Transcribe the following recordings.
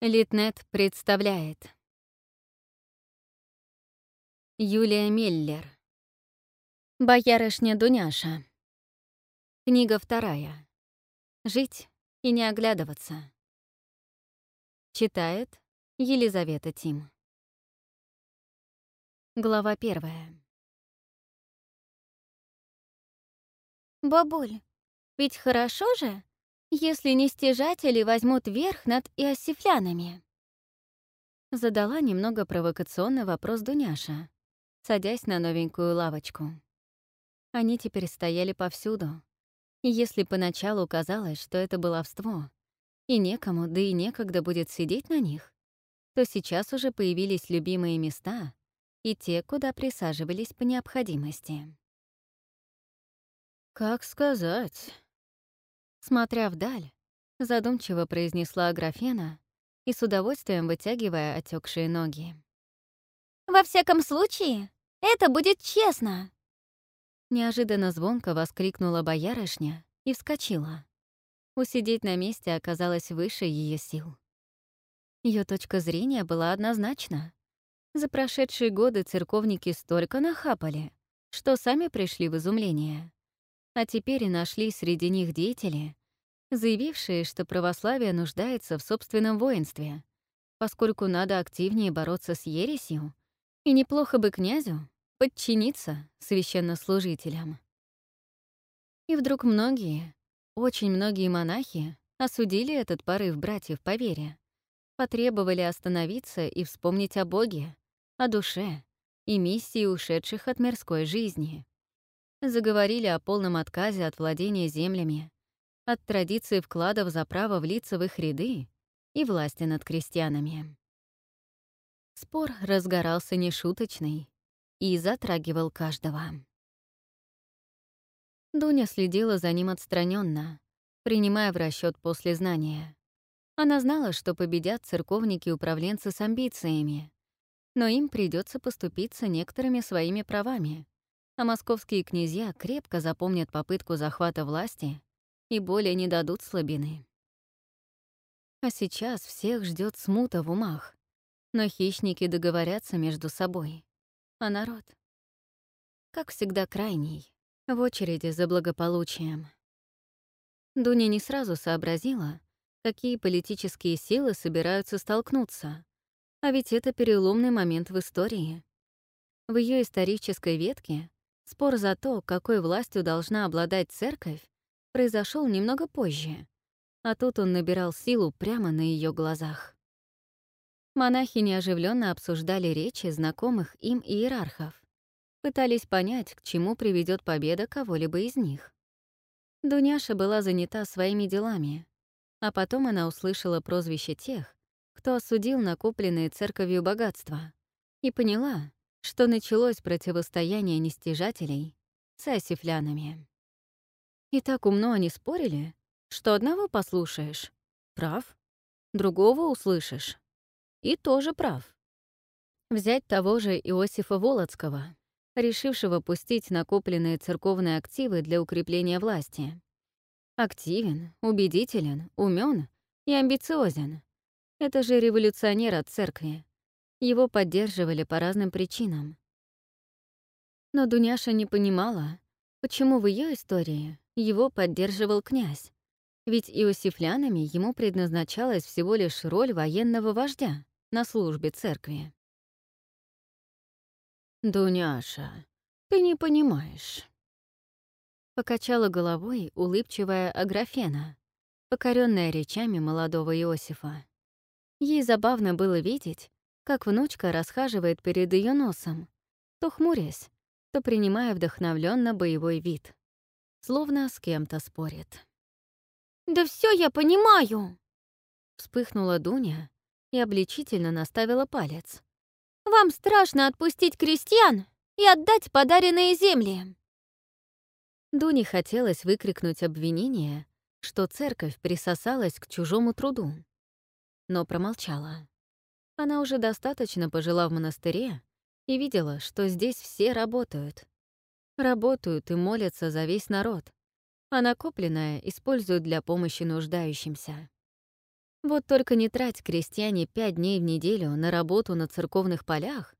Литнет представляет. Юлия Миллер. Боярышня Дуняша. Книга вторая. Жить и не оглядываться. Читает Елизавета Тим. Глава первая. «Бабуль, ведь хорошо же, если нестяжатели возьмут верх над иосифлянами?» Задала немного провокационный вопрос Дуняша, садясь на новенькую лавочку. Они теперь стояли повсюду, и если поначалу казалось, что это баловство, и некому, да и некогда будет сидеть на них, то сейчас уже появились любимые места и те, куда присаживались по необходимости. «Как сказать?» Смотря вдаль, задумчиво произнесла Аграфена и с удовольствием вытягивая отекшие ноги. «Во всяком случае, это будет честно!» Неожиданно звонко воскликнула боярышня и вскочила. Усидеть на месте оказалось выше ее сил. Ее точка зрения была однозначна. За прошедшие годы церковники столько нахапали, что сами пришли в изумление. А теперь и нашли среди них деятели, заявившие, что православие нуждается в собственном воинстве, поскольку надо активнее бороться с ересью, и неплохо бы князю подчиниться священнослужителям. И вдруг многие, очень многие монахи осудили этот порыв братьев по вере, потребовали остановиться и вспомнить о Боге, о душе и миссии ушедших от мирской жизни заговорили о полном отказе от владения землями, от традиции вкладов за право влиться в их ряды и власти над крестьянами. Спор разгорался нешуточный и затрагивал каждого. Дуня следила за ним отстраненно, принимая в расчет после знания. Она знала, что победят церковники-управленцы с амбициями, но им придется поступиться некоторыми своими правами, а московские князья крепко запомнят попытку захвата власти и более не дадут слабины. А сейчас всех ждет смута в умах, но хищники договорятся между собой, а народ, как всегда, крайний, в очереди за благополучием. Дуня не сразу сообразила, какие политические силы собираются столкнуться, а ведь это переломный момент в истории. В ее исторической ветке Спор за то, какой властью должна обладать церковь, произошел немного позже, а тут он набирал силу прямо на ее глазах. Монахи неоживленно обсуждали речи знакомых им иерархов, пытались понять, к чему приведет победа кого-либо из них. Дуняша была занята своими делами, а потом она услышала прозвище тех, кто осудил накопленные церковью богатства, и поняла, что началось противостояние нестяжателей с асифлянами. И так умно они спорили, что одного послушаешь — прав, другого услышишь — и тоже прав. Взять того же Иосифа Волоцкого, решившего пустить накопленные церковные активы для укрепления власти. Активен, убедителен, умен и амбициозен. Это же революционер от церкви, его поддерживали по разным причинам. Но Дуняша не понимала, почему в ее истории его поддерживал князь, ведь иосифлянами ему предназначалась всего лишь роль военного вождя на службе церкви. «Дуняша, ты не понимаешь», — покачала головой улыбчивая Аграфена, покоренная речами молодого Иосифа. Ей забавно было видеть, как внучка расхаживает перед ее носом, то хмурясь, то принимая вдохновленно боевой вид, словно с кем-то спорит. «Да все я понимаю!» Вспыхнула Дуня и обличительно наставила палец. «Вам страшно отпустить крестьян и отдать подаренные земли!» Дуне хотелось выкрикнуть обвинение, что церковь присосалась к чужому труду, но промолчала. Она уже достаточно пожила в монастыре и видела, что здесь все работают. Работают и молятся за весь народ, а накопленное используют для помощи нуждающимся. Вот только не трать крестьяне пять дней в неделю на работу на церковных полях,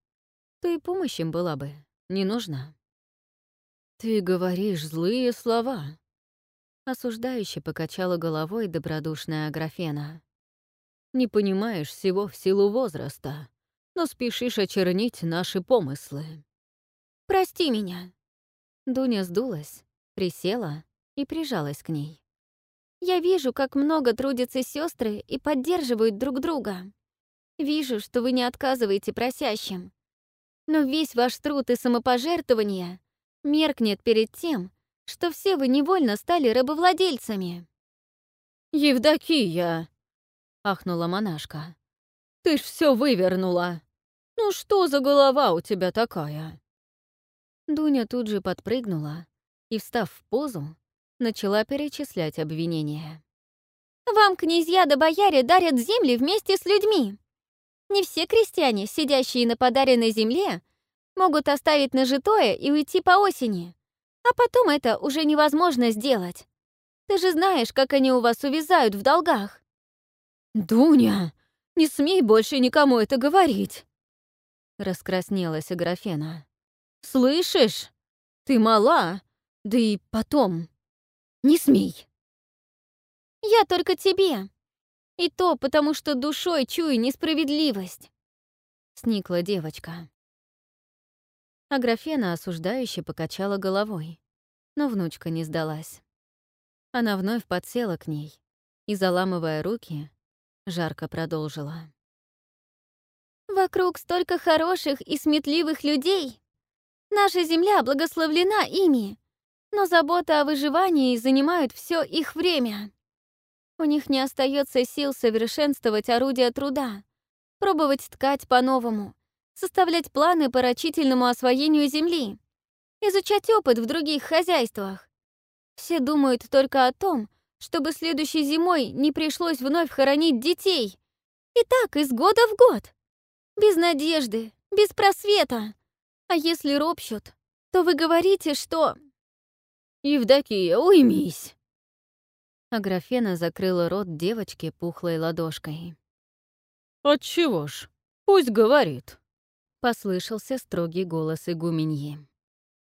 то и помощь им была бы не нужна. «Ты говоришь злые слова», — осуждающе покачала головой добродушная Аграфена. «Не понимаешь всего в силу возраста, но спешишь очернить наши помыслы». «Прости меня». Дуня сдулась, присела и прижалась к ней. «Я вижу, как много трудятся сестры и поддерживают друг друга. Вижу, что вы не отказываете просящим. Но весь ваш труд и самопожертвование меркнет перед тем, что все вы невольно стали рабовладельцами. «Евдокия!» — ахнула монашка. «Ты ж все вывернула! Ну что за голова у тебя такая?» Дуня тут же подпрыгнула и, встав в позу, начала перечислять обвинения. «Вам, князья да бояре, дарят земли вместе с людьми. Не все крестьяне, сидящие на подаренной земле, могут оставить нажитое и уйти по осени. А потом это уже невозможно сделать. Ты же знаешь, как они у вас увязают в долгах. «Дуня, не смей больше никому это говорить!» Раскраснелась Аграфена. «Слышишь? Ты мала, да и потом. Не смей!» «Я только тебе. И то потому, что душой чую несправедливость», — сникла девочка. Аграфена осуждающе покачала головой, но внучка не сдалась. Она вновь подсела к ней и, заламывая руки, жарко продолжила. «Вокруг столько хороших и сметливых людей. Наша земля благословлена ими, но забота о выживании занимают все их время. У них не остается сил совершенствовать орудия труда, пробовать ткать по-новому, составлять планы по рачительному освоению земли, изучать опыт в других хозяйствах. Все думают только о том, чтобы следующей зимой не пришлось вновь хоронить детей. И так из года в год. Без надежды, без просвета. А если ропщут, то вы говорите, что... «Евдокия, уймись!» Аграфена закрыла рот девочки пухлой ладошкой. «Отчего ж? Пусть говорит!» Послышался строгий голос игуменьи.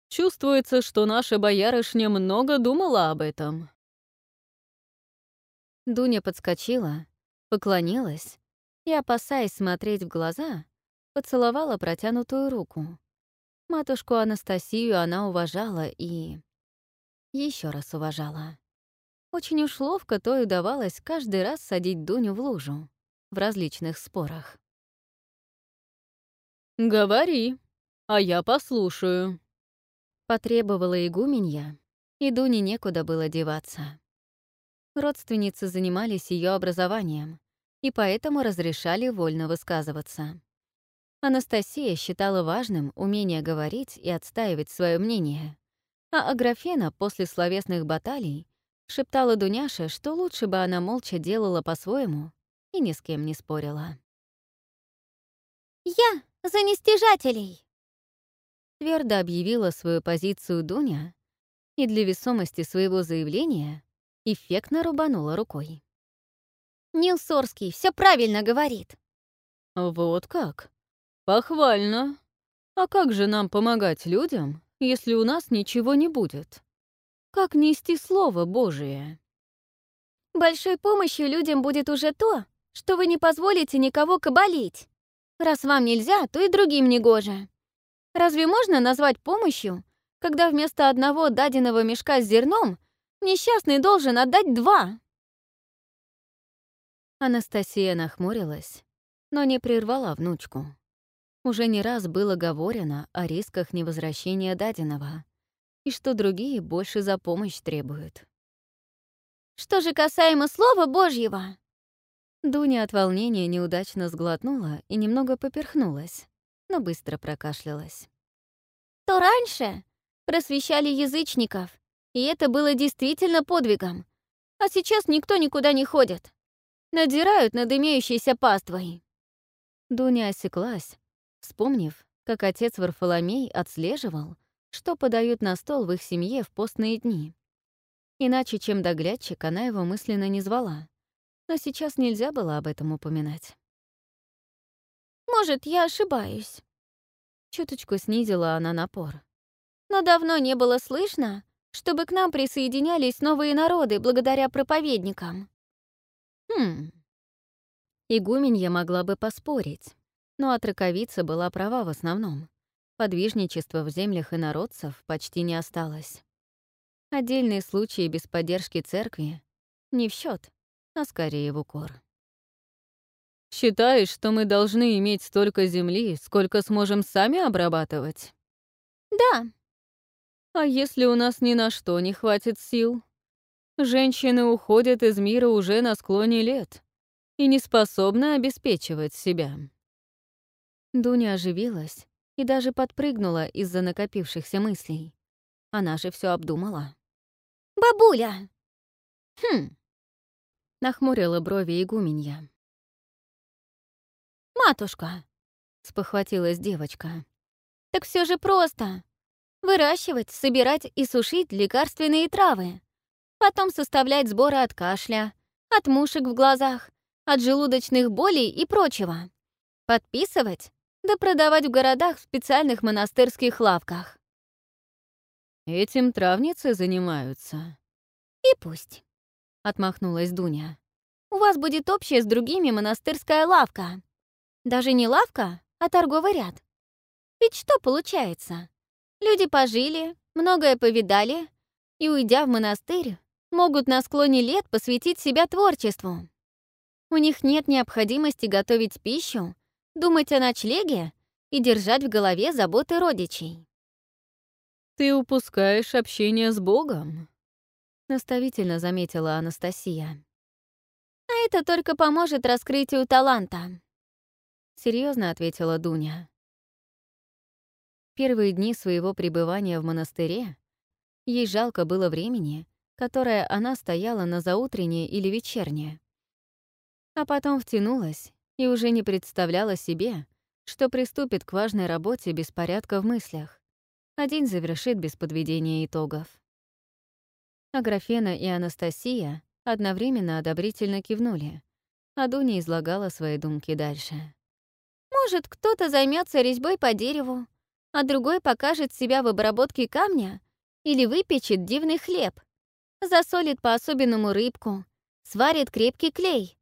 «Чувствуется, что наша боярышня много думала об этом». Дуня подскочила, поклонилась и, опасаясь смотреть в глаза, поцеловала протянутую руку. Матушку Анастасию она уважала и... еще раз уважала. Очень уж ловко то и удавалось каждый раз садить Дуню в лужу в различных спорах. «Говори, а я послушаю», — потребовала игуменья, и Дуне некуда было деваться. Родственницы занимались ее образованием и поэтому разрешали вольно высказываться. Анастасия считала важным умение говорить и отстаивать свое мнение, а Аграфена после словесных баталий шептала Дуняше, что лучше бы она молча делала по-своему и ни с кем не спорила. «Я за нестяжателей!» Твердо объявила свою позицию Дуня и для весомости своего заявления эффектно рубанула рукой. «Нил Сорский все правильно говорит!» «Вот как? Похвально! А как же нам помогать людям, если у нас ничего не будет? Как нести Слово Божие?» «Большой помощью людям будет уже то, что вы не позволите никого кабалить. Раз вам нельзя, то и другим не гоже. Разве можно назвать помощью, когда вместо одного даденного мешка с зерном несчастный должен отдать два? Анастасия нахмурилась, но не прервала внучку. Уже не раз было говорено о рисках невозвращения даденого и что другие больше за помощь требуют. «Что же касаемо Слова Божьего?» Дуня от волнения неудачно сглотнула и немного поперхнулась, но быстро прокашлялась. «То раньше просвещали язычников, и это было действительно подвигом. А сейчас никто никуда не ходит. Надирают над имеющейся паствой». Дуня осеклась, вспомнив, как отец Варфоломей отслеживал, что подают на стол в их семье в постные дни. Иначе, чем доглядчик, она его мысленно не звала но сейчас нельзя было об этом упоминать. «Может, я ошибаюсь?» Чуточку снизила она напор. «Но давно не было слышно, чтобы к нам присоединялись новые народы благодаря проповедникам». «Хм...» Игуменья могла бы поспорить, но от раковицы была права в основном. Подвижничества в землях и народцев почти не осталось. Отдельные случаи без поддержки церкви не в счет, а скорее в укор. «Считаешь, что мы должны иметь столько земли, сколько сможем сами обрабатывать?» «Да». «А если у нас ни на что не хватит сил? Женщины уходят из мира уже на склоне лет и не способны обеспечивать себя». Дуня оживилась и даже подпрыгнула из-за накопившихся мыслей. Она же все обдумала. «Бабуля!» «Хм!» — нахмурила брови игуменья. «Матушка!» — спохватилась девочка. «Так все же просто. Выращивать, собирать и сушить лекарственные травы. Потом составлять сборы от кашля, от мушек в глазах, от желудочных болей и прочего. Подписывать, да продавать в городах в специальных монастырских лавках. «Этим травницы занимаются». «И пусть», — отмахнулась Дуня. «У вас будет общая с другими монастырская лавка. Даже не лавка, а торговый ряд. Ведь что получается? Люди пожили, многое повидали, и, уйдя в монастырь, могут на склоне лет посвятить себя творчеству. У них нет необходимости готовить пищу думать о ночлеге и держать в голове заботы родичей. «Ты упускаешь общение с Богом», — наставительно заметила Анастасия. «А это только поможет раскрытию таланта», — серьезно ответила Дуня. Первые дни своего пребывания в монастыре ей жалко было времени, которое она стояла на заутреннее или вечернее. А потом втянулась и уже не представляла себе, что приступит к важной работе без порядка в мыслях, а день завершит без подведения итогов. Аграфена и Анастасия одновременно одобрительно кивнули, а Дуня излагала свои думки дальше. «Может, кто-то займется резьбой по дереву, а другой покажет себя в обработке камня или выпечет дивный хлеб, засолит по-особенному рыбку, сварит крепкий клей,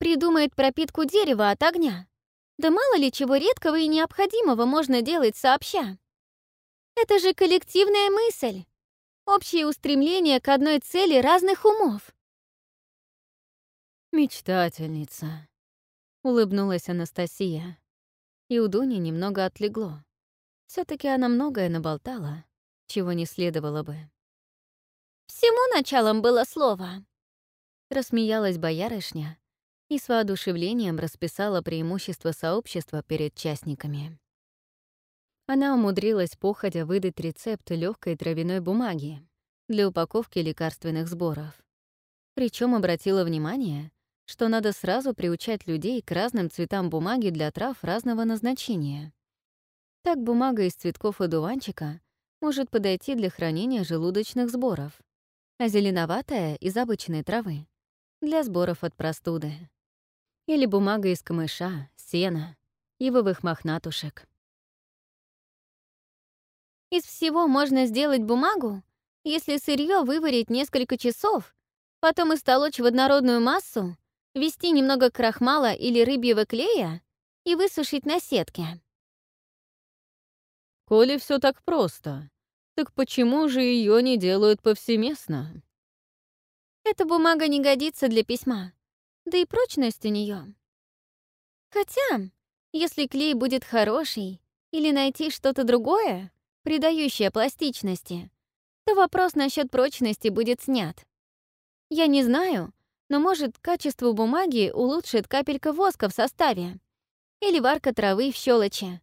придумает пропитку дерева от огня. Да мало ли чего редкого и необходимого можно делать сообща. Это же коллективная мысль, общее устремление к одной цели разных умов. «Мечтательница», — улыбнулась Анастасия. И у Дуни немного отлегло. все таки она многое наболтала, чего не следовало бы. «Всему началом было слово», — рассмеялась боярышня, и с воодушевлением расписала преимущества сообщества перед частниками. Она умудрилась походя выдать рецепт легкой травяной бумаги для упаковки лекарственных сборов. Причем обратила внимание, что надо сразу приучать людей к разным цветам бумаги для трав разного назначения. Так бумага из цветков одуванчика может подойти для хранения желудочных сборов, а зеленоватая — из обычной травы — для сборов от простуды. Или бумага из камыша, сена, ивовых мохнатушек. Из всего можно сделать бумагу, если сырье выварить несколько часов, потом истолочь в однородную массу, ввести немного крахмала или рыбьего клея и высушить на сетке. Коли все так просто, так почему же ее не делают повсеместно? Эта бумага не годится для письма да и прочность у нее. Хотя, если клей будет хороший, или найти что-то другое, придающее пластичности, то вопрос насчет прочности будет снят. Я не знаю, но, может, качество бумаги улучшит капелька воска в составе или варка травы в щелочи,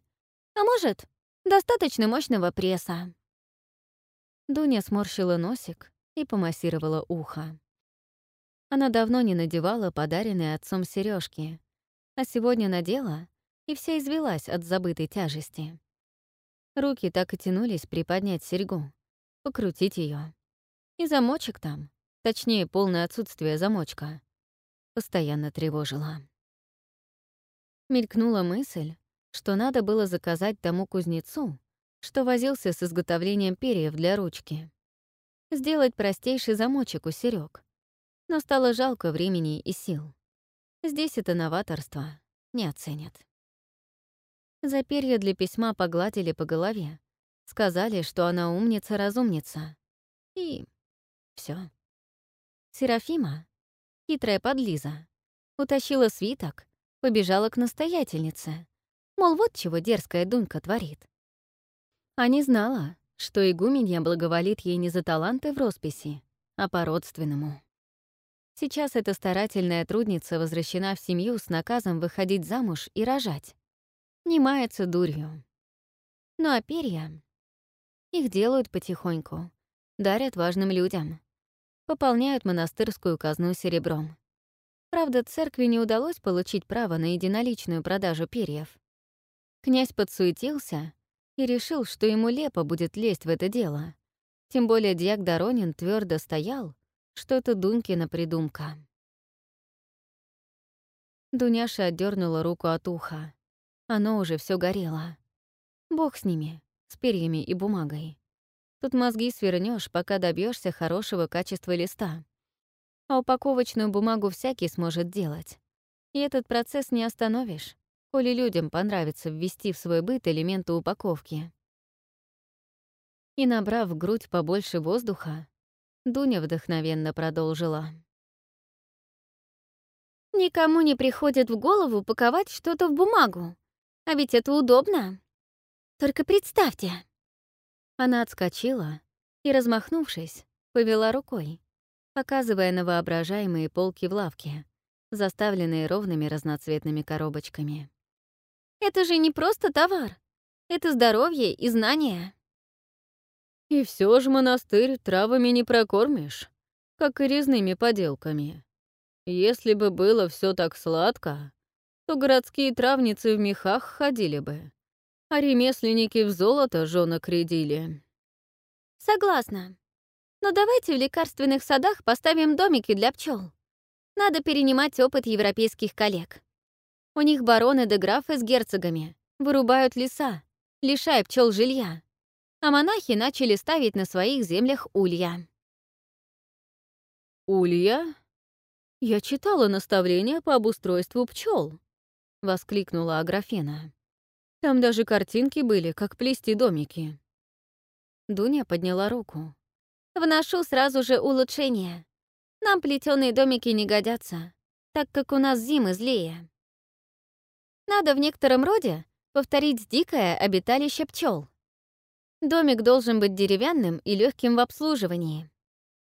а может, достаточно мощного пресса. Дуня сморщила носик и помассировала ухо. Она давно не надевала подаренные отцом сережки, а сегодня надела и вся извелась от забытой тяжести. Руки так и тянулись приподнять серьгу, покрутить ее. И замочек там, точнее, полное отсутствие замочка. постоянно тревожила. Мелькнула мысль, что надо было заказать тому кузнецу, что возился с изготовлением перьев для ручки. Сделать простейший замочек у серёг. Но стало жалко времени и сил. Здесь это новаторство не оценят. За перья для письма погладили по голове. Сказали, что она умница-разумница. И все. Серафима, хитрая подлиза, утащила свиток, побежала к настоятельнице. Мол, вот чего дерзкая Дунька творит. А не знала, что игуменья благоволит ей не за таланты в росписи, а по-родственному. Сейчас эта старательная трудница возвращена в семью с наказом выходить замуж и рожать. Не мается дурью. Ну а перья? Их делают потихоньку, дарят важным людям, пополняют монастырскую казну серебром. Правда, церкви не удалось получить право на единоличную продажу перьев. Князь подсуетился и решил, что ему лепо будет лезть в это дело. Тем более дьяк Доронин твердо стоял, что это Дунькина придумка. Дуняша отдернула руку от уха. Оно уже все горело. Бог с ними, с перьями и бумагой. Тут мозги свернешь, пока добьешься хорошего качества листа. А упаковочную бумагу всякий сможет делать. И этот процесс не остановишь, коли людям понравится ввести в свой быт элементы упаковки. И набрав в грудь побольше воздуха, Дуня вдохновенно продолжила. «Никому не приходит в голову паковать что-то в бумагу. А ведь это удобно. Только представьте, она отскочила и, размахнувшись, повела рукой, показывая на воображаемые полки в лавке, заставленные ровными разноцветными коробочками. «Это же не просто товар. Это здоровье и знания». «И все же монастырь травами не прокормишь, как и резными поделками. Если бы было все так сладко, то городские травницы в мехах ходили бы, а ремесленники в золото жёнок рядили. Согласна. Но давайте в лекарственных садах поставим домики для пчел. Надо перенимать опыт европейских коллег. У них бароны да графы с герцогами вырубают леса, лишая пчел жилья, а монахи начали ставить на своих землях улья. «Улья? Я читала наставления по обустройству пчел, воскликнула Аграфена. Там даже картинки были, как плести домики. Дуня подняла руку. «Вношу сразу же улучшение. Нам плетеные домики не годятся, так как у нас зимы злее. Надо в некотором роде повторить дикое обиталище пчел. Домик должен быть деревянным и легким в обслуживании.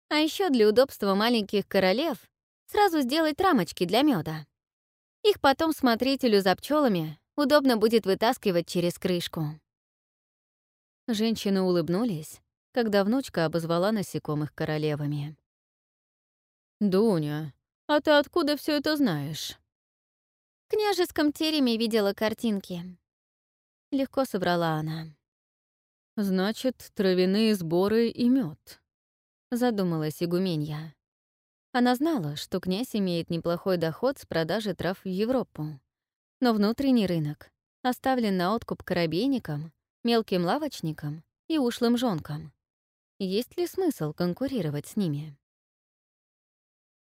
А еще для удобства маленьких королев сразу сделать рамочки для меда. Их потом смотрителю за пчелами удобно будет вытаскивать через крышку. Женщины улыбнулись, когда внучка обозвала насекомых королевами. «Дуня, а ты откуда все это знаешь?» «В княжеском тереме видела картинки». Легко собрала она. «Значит, травяные сборы и мед, задумалась игуменья. Она знала, что князь имеет неплохой доход с продажи трав в Европу. Но внутренний рынок оставлен на откуп корабейникам, мелким лавочникам и ушлым жонкам. Есть ли смысл конкурировать с ними?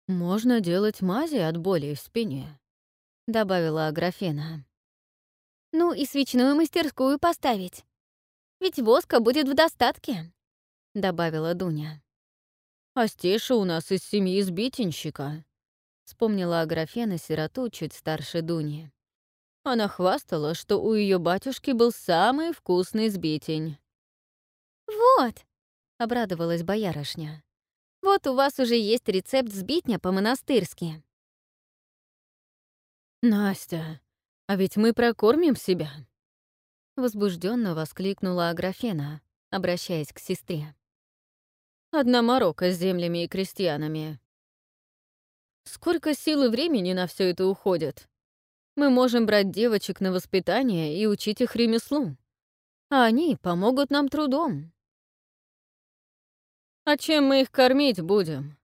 «Можно делать мази от боли в спине», — добавила Аграфена. «Ну и свечную мастерскую поставить. Ведь воска будет в достатке», — добавила Дуня. «А Стеша у нас из семьи сбитенщика», — вспомнила Аграфена сироту чуть старше Дуни. Она хвастала, что у ее батюшки был самый вкусный сбитень. «Вот!» — обрадовалась боярышня. «Вот у вас уже есть рецепт сбитня по-монастырски». «Настя, а ведь мы прокормим себя!» Возбужденно воскликнула Аграфена, обращаясь к сестре. «Одна морока с землями и крестьянами. Сколько сил и времени на все это уходит? Мы можем брать девочек на воспитание и учить их ремеслу. А они помогут нам трудом. А чем мы их кормить будем?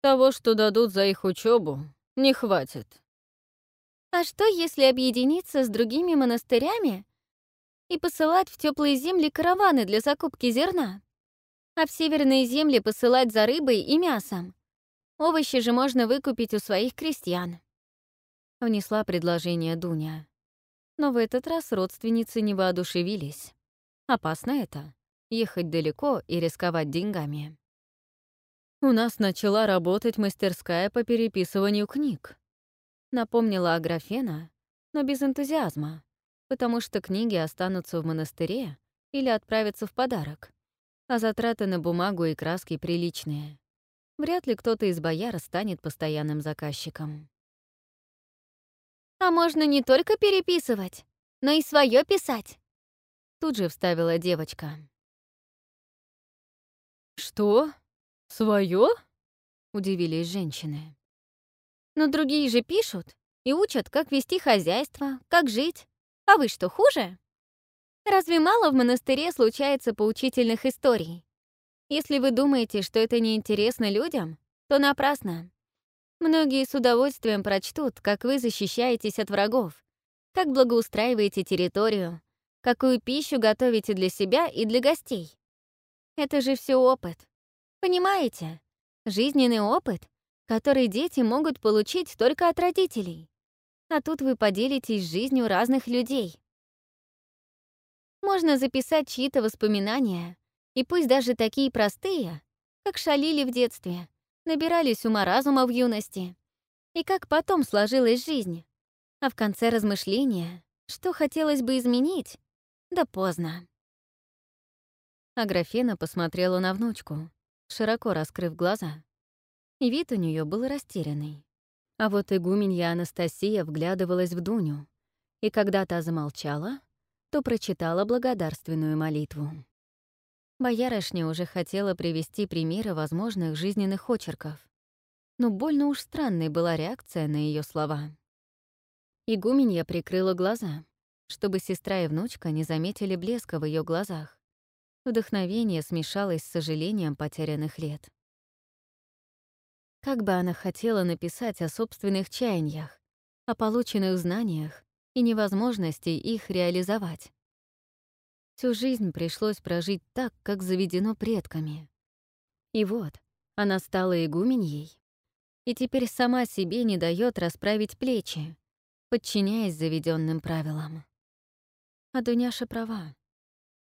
Того, что дадут за их учебу, не хватит. А что, если объединиться с другими монастырями и посылать в теплые земли караваны для закупки зерна? А в северные земли посылать за рыбой и мясом? Овощи же можно выкупить у своих крестьян. Внесла предложение Дуня. Но в этот раз родственницы не воодушевились. Опасно это — ехать далеко и рисковать деньгами. «У нас начала работать мастерская по переписыванию книг», напомнила Аграфена, но без энтузиазма, потому что книги останутся в монастыре или отправятся в подарок, а затраты на бумагу и краски приличные. Вряд ли кто-то из бояр станет постоянным заказчиком. А можно не только переписывать, но и свое писать. Тут же вставила девочка. Что? Свое? Удивились женщины. Но другие же пишут и учат, как вести хозяйство, как жить. А вы что, хуже? Разве мало в монастыре случается поучительных историй? Если вы думаете, что это неинтересно людям, то напрасно. Многие с удовольствием прочтут, как вы защищаетесь от врагов, как благоустраиваете территорию, какую пищу готовите для себя и для гостей. Это же все опыт. Понимаете? Жизненный опыт, который дети могут получить только от родителей. А тут вы поделитесь жизнью разных людей. Можно записать чьи-то воспоминания, и пусть даже такие простые, как шалили в детстве, набирались ума-разума в юности. И как потом сложилась жизнь. А в конце размышления, что хотелось бы изменить, да поздно. Аграфена посмотрела на внучку, широко раскрыв глаза. И вид у нее был растерянный. А вот игуменья Анастасия вглядывалась в Дуню, и когда та замолчала, то прочитала благодарственную молитву. Боярышня уже хотела привести примеры возможных жизненных очерков, но больно уж странной была реакция на ее слова. Игуменья прикрыла глаза, чтобы сестра и внучка не заметили блеска в ее глазах. Вдохновение смешалось с сожалением потерянных лет. Как бы она хотела написать о собственных чаяниях, о полученных знаниях и невозможности их реализовать. Всю жизнь пришлось прожить так, как заведено предками. И вот, она стала игуменьей, и теперь сама себе не дает расправить плечи, подчиняясь заведенным правилам. А Дуняша права.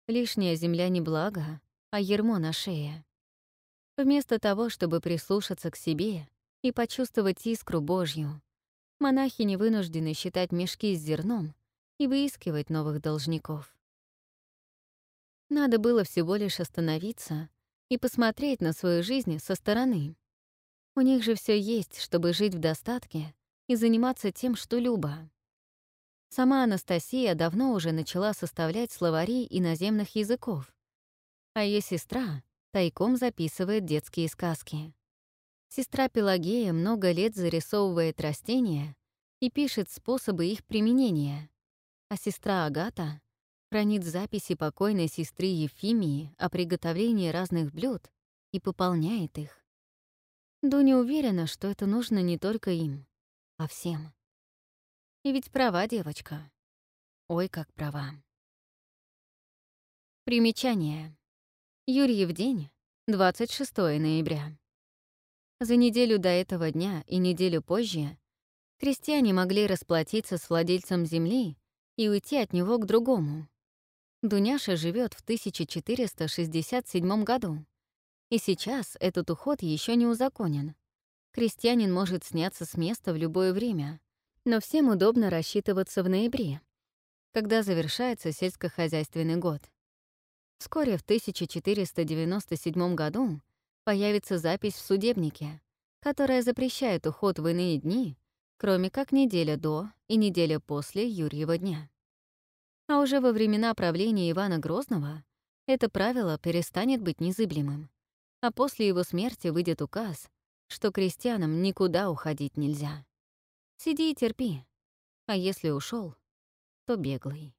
Лишняя земля не благо, а ермо на шее. Вместо того, чтобы прислушаться к себе и почувствовать искру Божью, монахи не вынуждены считать мешки с зерном и выискивать новых должников. Надо было всего лишь остановиться и посмотреть на свою жизнь со стороны. У них же все есть, чтобы жить в достатке и заниматься тем, что любо. Сама Анастасия давно уже начала составлять словари иноземных языков, а ее сестра тайком записывает детские сказки. Сестра Пелагея много лет зарисовывает растения и пишет способы их применения, а сестра Агата хранит записи покойной сестры Ефимии о приготовлении разных блюд и пополняет их. Дуня уверена, что это нужно не только им, а всем. И ведь права девочка. Ой, как права. Примечание. Юрьев день, 26 ноября. За неделю до этого дня и неделю позже крестьяне могли расплатиться с владельцем земли и уйти от него к другому, Дуняша живет в 1467 году. И сейчас этот уход еще не узаконен. Крестьянин может сняться с места в любое время, но всем удобно рассчитываться в ноябре, когда завершается сельскохозяйственный год. Вскоре в 1497 году появится запись в судебнике, которая запрещает уход в иные дни, кроме как неделя до и неделя после Юрьева дня. А уже во времена правления Ивана Грозного это правило перестанет быть незыблемым, а после его смерти выйдет указ, что крестьянам никуда уходить нельзя. Сиди и терпи, а если ушел, то беглый.